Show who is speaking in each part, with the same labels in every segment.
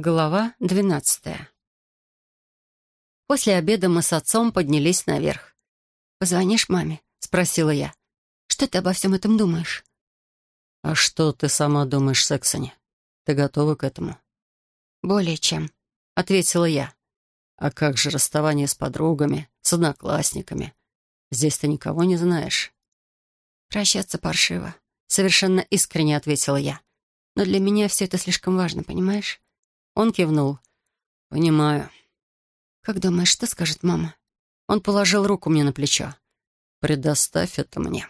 Speaker 1: Глава двенадцатая. После обеда мы с отцом поднялись наверх. «Позвонишь маме?» — спросила я. «Что ты обо всем этом думаешь?»
Speaker 2: «А что ты сама думаешь, Сексони? Ты готова к этому?»
Speaker 1: «Более чем», — ответила я.
Speaker 2: «А как же расставание с подругами, с одноклассниками? Здесь ты никого не знаешь».
Speaker 1: «Прощаться паршиво», — совершенно искренне ответила я. «Но для меня все это слишком важно, понимаешь?» Он кивнул.
Speaker 2: «Понимаю».
Speaker 1: «Как думаешь, что скажет мама?» Он положил руку мне на плечо.
Speaker 2: «Предоставь это мне».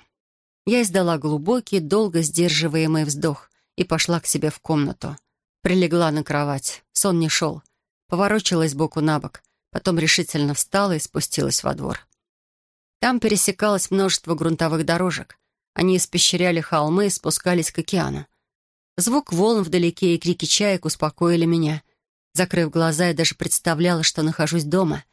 Speaker 1: Я издала глубокий, долго сдерживаемый вздох и пошла к себе в комнату. Прилегла на кровать. Сон не шел. Поворочилась боку на бок. Потом решительно встала и спустилась во двор. Там пересекалось множество грунтовых дорожек. Они испещряли холмы и спускались к океану. Звук волн вдалеке и крики чаек успокоили меня. Закрыв глаза, я даже представляла, что нахожусь дома.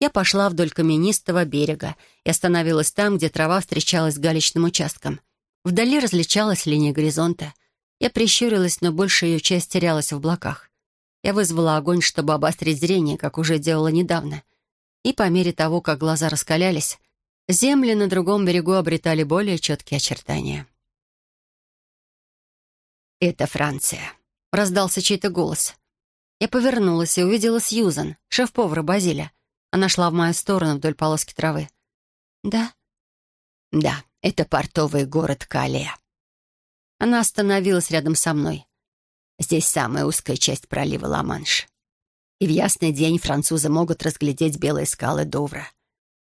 Speaker 1: Я пошла вдоль каменистого берега и остановилась там, где трава встречалась с галечным участком. Вдали различалась линия горизонта. Я прищурилась, но большая ее часть терялась в облаках. Я вызвала огонь, чтобы обострить зрение, как уже делала недавно. И по мере того, как глаза раскалялись, земли на другом берегу обретали более четкие очертания. «Это Франция», — раздался чей-то голос. Я повернулась и увидела Сьюзан, шеф-повара Базиля. Она шла в мою сторону вдоль полоски травы. «Да?» «Да, это портовый город Кале». Она остановилась рядом со мной. Здесь самая узкая часть пролива Ла-Манш. И в ясный день французы могут разглядеть белые скалы Довра.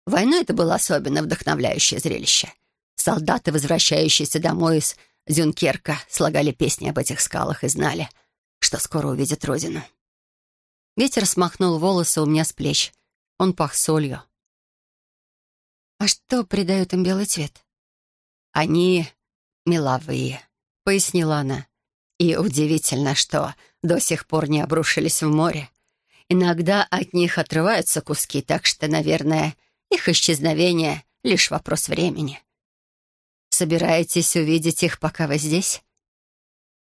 Speaker 1: Войну это было особенно вдохновляющее зрелище. Солдаты, возвращающиеся домой из Зюнкерка слагали песни об этих скалах и знали, что скоро увидят родину. Ветер смахнул волосы у меня с плеч. Он пах солью. «А что придает им белый цвет?» «Они меловые», — пояснила она. «И удивительно, что до сих пор не обрушились в море. Иногда от них отрываются куски, так что, наверное, их исчезновение — лишь вопрос времени. Собираетесь увидеть их, пока вы здесь?»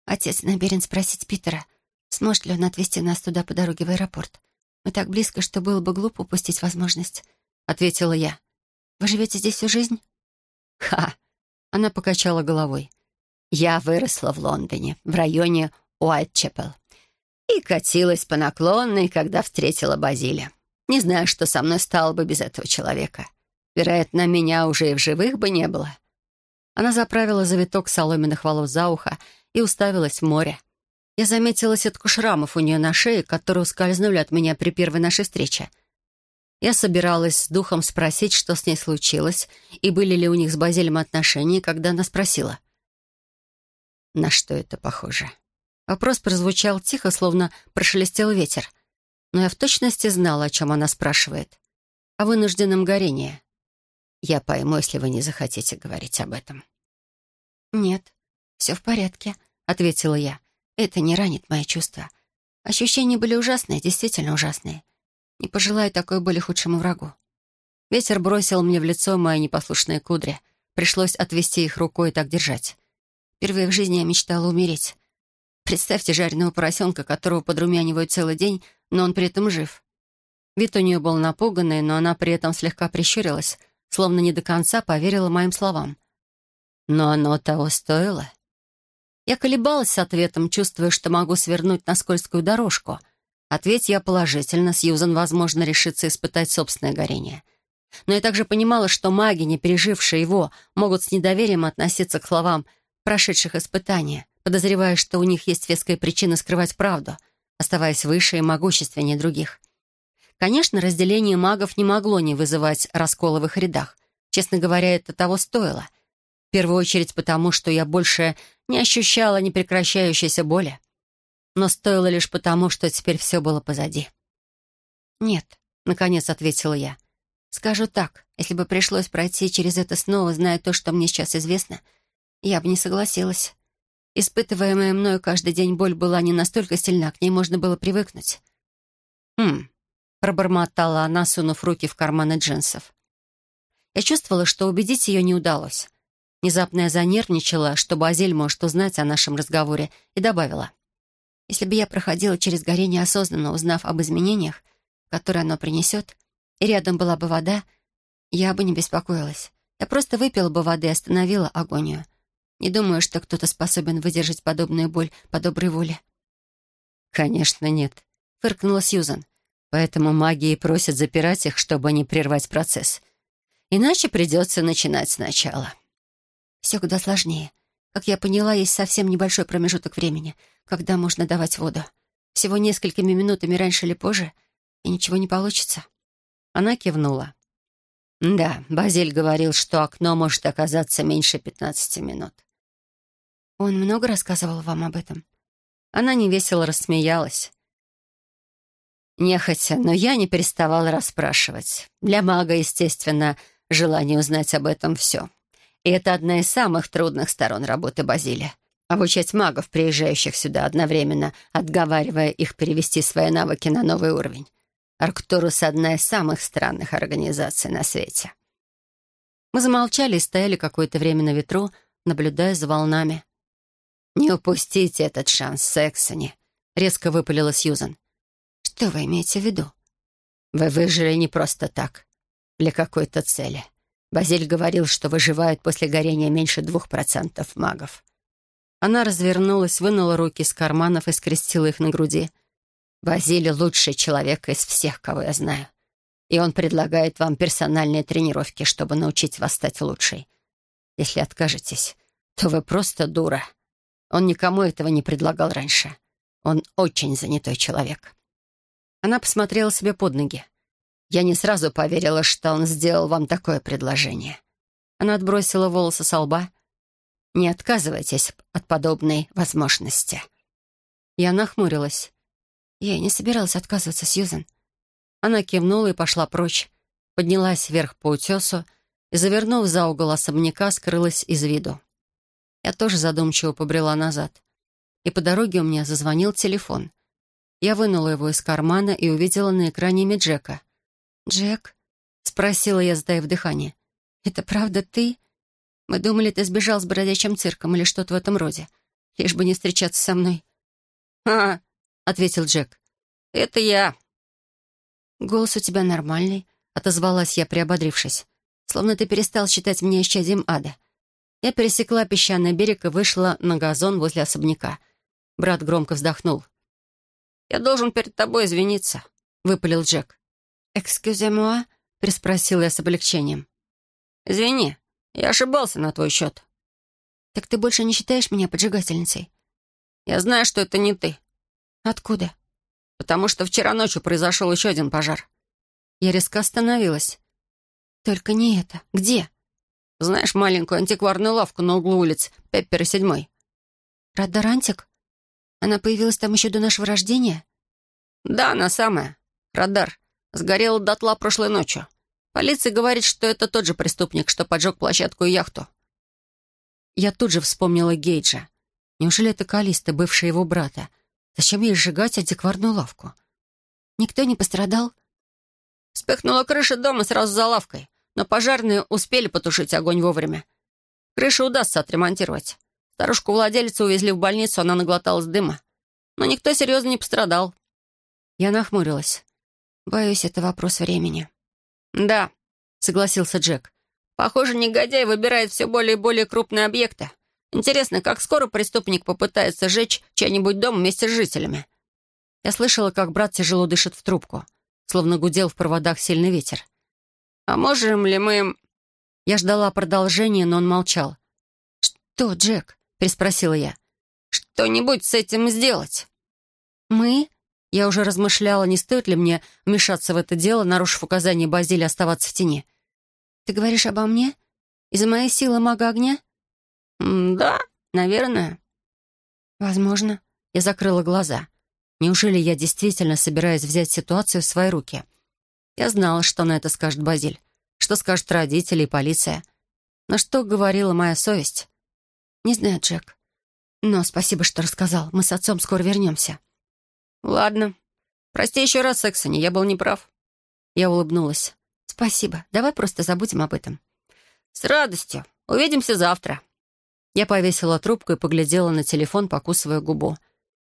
Speaker 1: Отец намерен спросить Питера, сможет ли он отвезти нас туда по дороге в аэропорт. Мы так близко, что было бы глупо упустить возможность, — ответила я. «Вы живете здесь всю жизнь?» «Ха!» — она покачала головой. «Я выросла в Лондоне, в районе Уайтчепел, и катилась по наклонной, когда встретила Базиля. Не знаю, что со мной стало бы без этого человека. Вероятно, меня уже и в живых бы не было. Она заправила завиток соломенных волос за ухо и уставилась в море. Я заметила сетку шрамов у нее на шее, которые ускользнули от меня при первой нашей встрече. Я собиралась с духом спросить, что с ней случилось, и были ли у них с Базилем отношения, когда она спросила. «На что это похоже?» Вопрос прозвучал тихо, словно прошелестел ветер. Но я в точности знала, о чем она спрашивает. О вынужденном горении. Я пойму, если вы не захотите говорить об этом. «Нет, все в порядке», — ответила я. «Это не ранит мои чувства. Ощущения были ужасные, действительно ужасные. Не пожелаю такой боли худшему врагу». Ветер бросил мне в лицо мои непослушные кудри. Пришлось отвести их рукой и так держать. Впервые в жизни я мечтала умереть. Представьте жареного поросенка, которого подрумянивают целый день, но он при этом жив. Вид у нее был напуганный, но она при этом слегка прищурилась, словно не до конца поверила моим словам. Но оно того стоило. Я колебалась с ответом, чувствуя, что могу свернуть на скользкую дорожку. Ответь я положительно, Сьюзан, возможно, решится испытать собственное горение. Но я также понимала, что маги, не пережившие его, могут с недоверием относиться к словам прошедших испытания, подозревая, что у них есть веская причина скрывать правду, оставаясь выше и могущественнее других. Конечно, разделение магов не могло не вызывать раскола в их рядах. Честно говоря, это того стоило. В первую очередь потому, что я больше не ощущала непрекращающейся боли. Но стоило лишь потому, что теперь все было позади. «Нет», — наконец ответила я. «Скажу так, если бы пришлось пройти через это снова, зная то, что мне сейчас известно, я бы не согласилась. Испытываемая мною каждый день боль была не настолько сильна, к ней можно было привыкнуть». «Хм, пробормотала она, сунув руки в карманы джинсов. Я чувствовала, что убедить ее не удалось. Внезапно я занервничала, что Базиль может узнать о нашем разговоре, и добавила. Если бы я проходила через горе неосознанно, узнав об изменениях, которые оно принесет, и рядом была бы вода, я бы не беспокоилась. Я просто выпила бы воды и остановила агонию. Не думаю, что кто-то способен выдержать подобную боль по доброй воле.
Speaker 2: «Конечно, нет», — фыркнула Сьюзан. «Поэтому магии просят запирать их, чтобы не прервать процесс. Иначе придется начинать сначала».
Speaker 1: «Все куда сложнее. Как я поняла, есть совсем небольшой промежуток времени, когда можно давать воду. Всего несколькими минутами раньше или позже, и ничего не получится».
Speaker 2: Она кивнула. «Да, Базиль говорил, что окно может оказаться меньше пятнадцати минут».
Speaker 1: «Он много рассказывал вам об этом?»
Speaker 2: Она невесело рассмеялась. Нехотя, но я не переставала расспрашивать. Для мага, естественно, желание узнать об этом все. И это одна из самых трудных сторон работы Базилия. Обучать магов, приезжающих сюда одновременно, отговаривая их перевести свои навыки на новый уровень. Арктурус — одна из самых странных организаций на свете. Мы замолчали и стояли какое-то время на ветру, наблюдая за волнами. «Не упустите этот шанс, Сексони», — резко выпалила Сьюзан.
Speaker 1: «Что вы имеете в виду?»
Speaker 2: «Вы выжили не просто так, для какой-то цели. Базиль говорил, что выживают после горения меньше двух процентов магов». Она развернулась, вынула руки из карманов и скрестила их на груди. Базилий лучший человек из всех, кого я знаю. И он предлагает вам персональные тренировки, чтобы научить вас стать лучшей. Если откажетесь, то вы просто дура. Он никому этого не предлагал раньше. Он очень занятой человек. Она посмотрела себе под ноги. Я не сразу поверила, что он сделал вам такое предложение. Она отбросила волосы со лба. Не отказывайтесь от подобной возможности. Я нахмурилась.
Speaker 1: Я не собиралась отказываться, Сьюзен.
Speaker 2: Она кивнула и пошла прочь, поднялась вверх по утесу и, завернув за угол особняка, скрылась из виду. Я тоже задумчиво побрела назад. И по дороге у меня зазвонил телефон. Я вынула его из кармана и увидела на экране имя Джека.
Speaker 1: «Джек?»
Speaker 2: — спросила я, сдаив дыхание.
Speaker 1: «Это правда ты? Мы думали, ты сбежал с бродячим цирком или что-то в этом роде, лишь бы не встречаться со мной».
Speaker 2: «Ха, ответил Джек. «Это я».
Speaker 1: «Голос у тебя нормальный», — отозвалась я, приободрившись. «Словно ты перестал считать меня исчадием ада». Я пересекла песчаный берег и вышла на газон возле особняка. Брат громко вздохнул.
Speaker 2: «Я должен перед тобой извиниться», — выпалил Джек.
Speaker 1: «Экскюзе-муа?» — переспросила я с облегчением.
Speaker 2: «Извини, я ошибался на твой счет».
Speaker 1: «Так ты больше не считаешь меня поджигательницей?»
Speaker 2: «Я знаю, что это не ты»,
Speaker 1: «Откуда?»
Speaker 2: «Потому что вчера ночью произошел еще один пожар».
Speaker 1: Я резко остановилась. «Только не это. Где?»
Speaker 2: «Знаешь маленькую антикварную лавку на углу улиц Пеппер и Седьмой?»
Speaker 1: «Радар-антик? Она появилась там еще до нашего рождения?»
Speaker 2: «Да, она самая. Радар. Сгорела дотла прошлой ночью. Полиция говорит, что это тот же преступник, что поджег площадку и яхту». Я тут же вспомнила Гейджа. Неужели это Калиста, бывшая его брата? Зачем ей сжигать антикварную лавку?
Speaker 1: Никто не пострадал?
Speaker 2: Вспыхнула крыша дома сразу за лавкой, но пожарные успели потушить огонь вовремя. Крышу удастся отремонтировать. Старушку-владелицу увезли в больницу, она наглоталась дыма. Но никто серьезно не пострадал.
Speaker 1: Я нахмурилась. Боюсь, это вопрос времени.
Speaker 2: «Да», — согласился Джек. «Похоже, негодяй выбирает все более и более крупные объекты. Интересно, как скоро преступник попытается сжечь чей-нибудь дом вместе с жителями? Я слышала, как брат тяжело дышит в трубку, словно гудел в проводах сильный ветер. «А можем ли мы...» Я ждала продолжения, но он молчал.
Speaker 1: «Что, Джек?» — переспросила я.
Speaker 2: «Что-нибудь с этим сделать?»
Speaker 1: «Мы?»
Speaker 2: Я уже размышляла, не стоит ли мне вмешаться в это дело, нарушив указание Базилия оставаться в тени.
Speaker 1: «Ты говоришь обо мне? Из-за моей силы мага огня?»
Speaker 2: «Да, наверное».
Speaker 1: «Возможно».
Speaker 2: Я закрыла глаза. Неужели я действительно собираюсь взять ситуацию в свои руки? Я знала, что на это скажет Базиль, что скажут родители и полиция. Но что говорила моя совесть?
Speaker 1: «Не знаю, Джек. Но спасибо, что рассказал. Мы с отцом скоро вернемся».
Speaker 2: «Ладно. Прости еще раз, Сексони, я был неправ». Я улыбнулась.
Speaker 1: «Спасибо. Давай просто забудем об этом».
Speaker 2: «С радостью. Увидимся завтра». Я повесила трубку и поглядела на телефон, покусывая губу.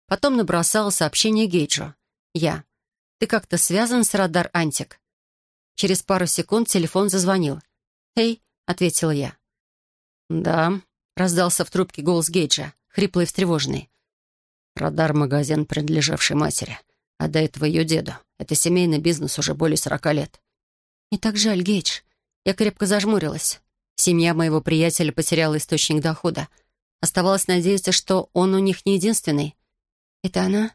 Speaker 1: Потом набросала сообщение Гейджу. «Я. Ты как-то связан с радар Антик?» Через пару секунд телефон зазвонил. «Эй», — ответила я.
Speaker 2: «Да», — раздался в трубке голос Гейджа, хриплый и встревоженный. «Радар-магазин, принадлежавший матери, а до этого ее деду. Это семейный бизнес уже более сорока лет».
Speaker 1: «Мне так жаль, Гейдж». Я крепко зажмурилась. Семья моего приятеля потеряла источник дохода. Оставалось надеяться, что он у них не единственный. «Это она?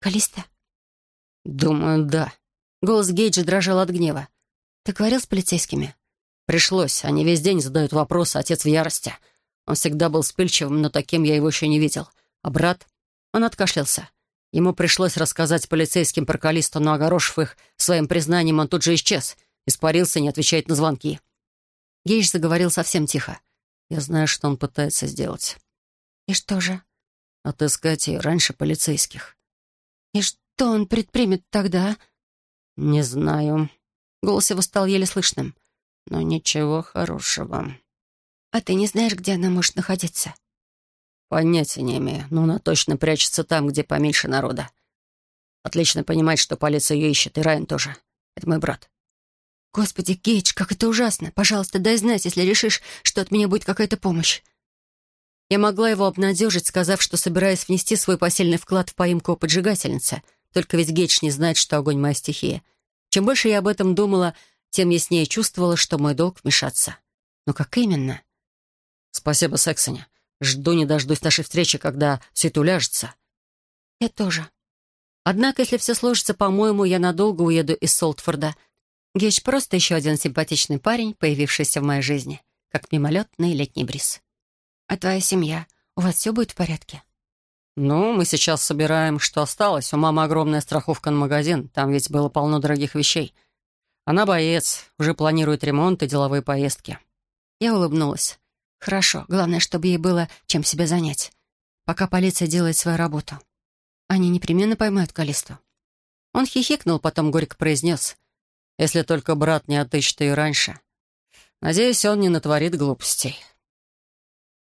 Speaker 1: Калиста?»
Speaker 2: «Думаю, да».
Speaker 1: Голос Гейджа дрожал от гнева. «Ты говорил с полицейскими?»
Speaker 2: «Пришлось. Они весь день задают вопросы. Отец в ярости. Он всегда был вспыльчивым, но таким я его еще не видел. А брат...» Он откашлялся. Ему пришлось рассказать полицейским про Калисту, но, огорошив их своим признанием, он тут же исчез. Испарился, не отвечает на звонки.
Speaker 1: Гейдж заговорил совсем тихо.
Speaker 2: «Я знаю, что он пытается сделать».
Speaker 1: «И что же?»
Speaker 2: отыскать ее раньше полицейских.
Speaker 1: «И что он предпримет тогда?»
Speaker 2: «Не знаю».
Speaker 1: Голос его стал еле слышным.
Speaker 2: «Но ничего хорошего».
Speaker 1: «А ты не знаешь, где она может находиться?»
Speaker 2: «Понятия не имею, но она точно прячется там, где поменьше народа. Отлично понимает, что полиция ее ищет, и Райан тоже. Это мой брат».
Speaker 1: «Господи, Гейдж, как это ужасно! Пожалуйста, дай знать, если решишь, что от меня будет какая-то помощь». Я могла его обнадежить, сказав, что собираюсь внести свой посильный вклад в поимку поджигательницы. Только ведь Гейдж не знает, что огонь — моя стихия. Чем больше я об этом думала, тем яснее чувствовала, что мой долг — вмешаться. Но как именно?
Speaker 2: «Спасибо, Сексони. Жду не дождусь нашей встречи, когда все это уляжется».
Speaker 1: «Я тоже». Однако, если все сложится, по-моему, я надолго уеду из Солтфорда. Гейдж просто еще один симпатичный парень, появившийся в моей жизни, как мимолетный летний бриз. «А твоя семья? У вас все будет в порядке?»
Speaker 2: «Ну, мы сейчас собираем, что осталось. У мамы огромная страховка на магазин. Там ведь было полно дорогих вещей. Она боец, уже планирует ремонт и деловые поездки».
Speaker 1: Я улыбнулась. «Хорошо. Главное, чтобы ей было чем себя занять. Пока полиция делает свою работу. Они непременно поймают Калисту». Он хихикнул, потом горько произнес.
Speaker 2: «Если только брат не отыщет ее раньше. Надеюсь, он не натворит глупостей».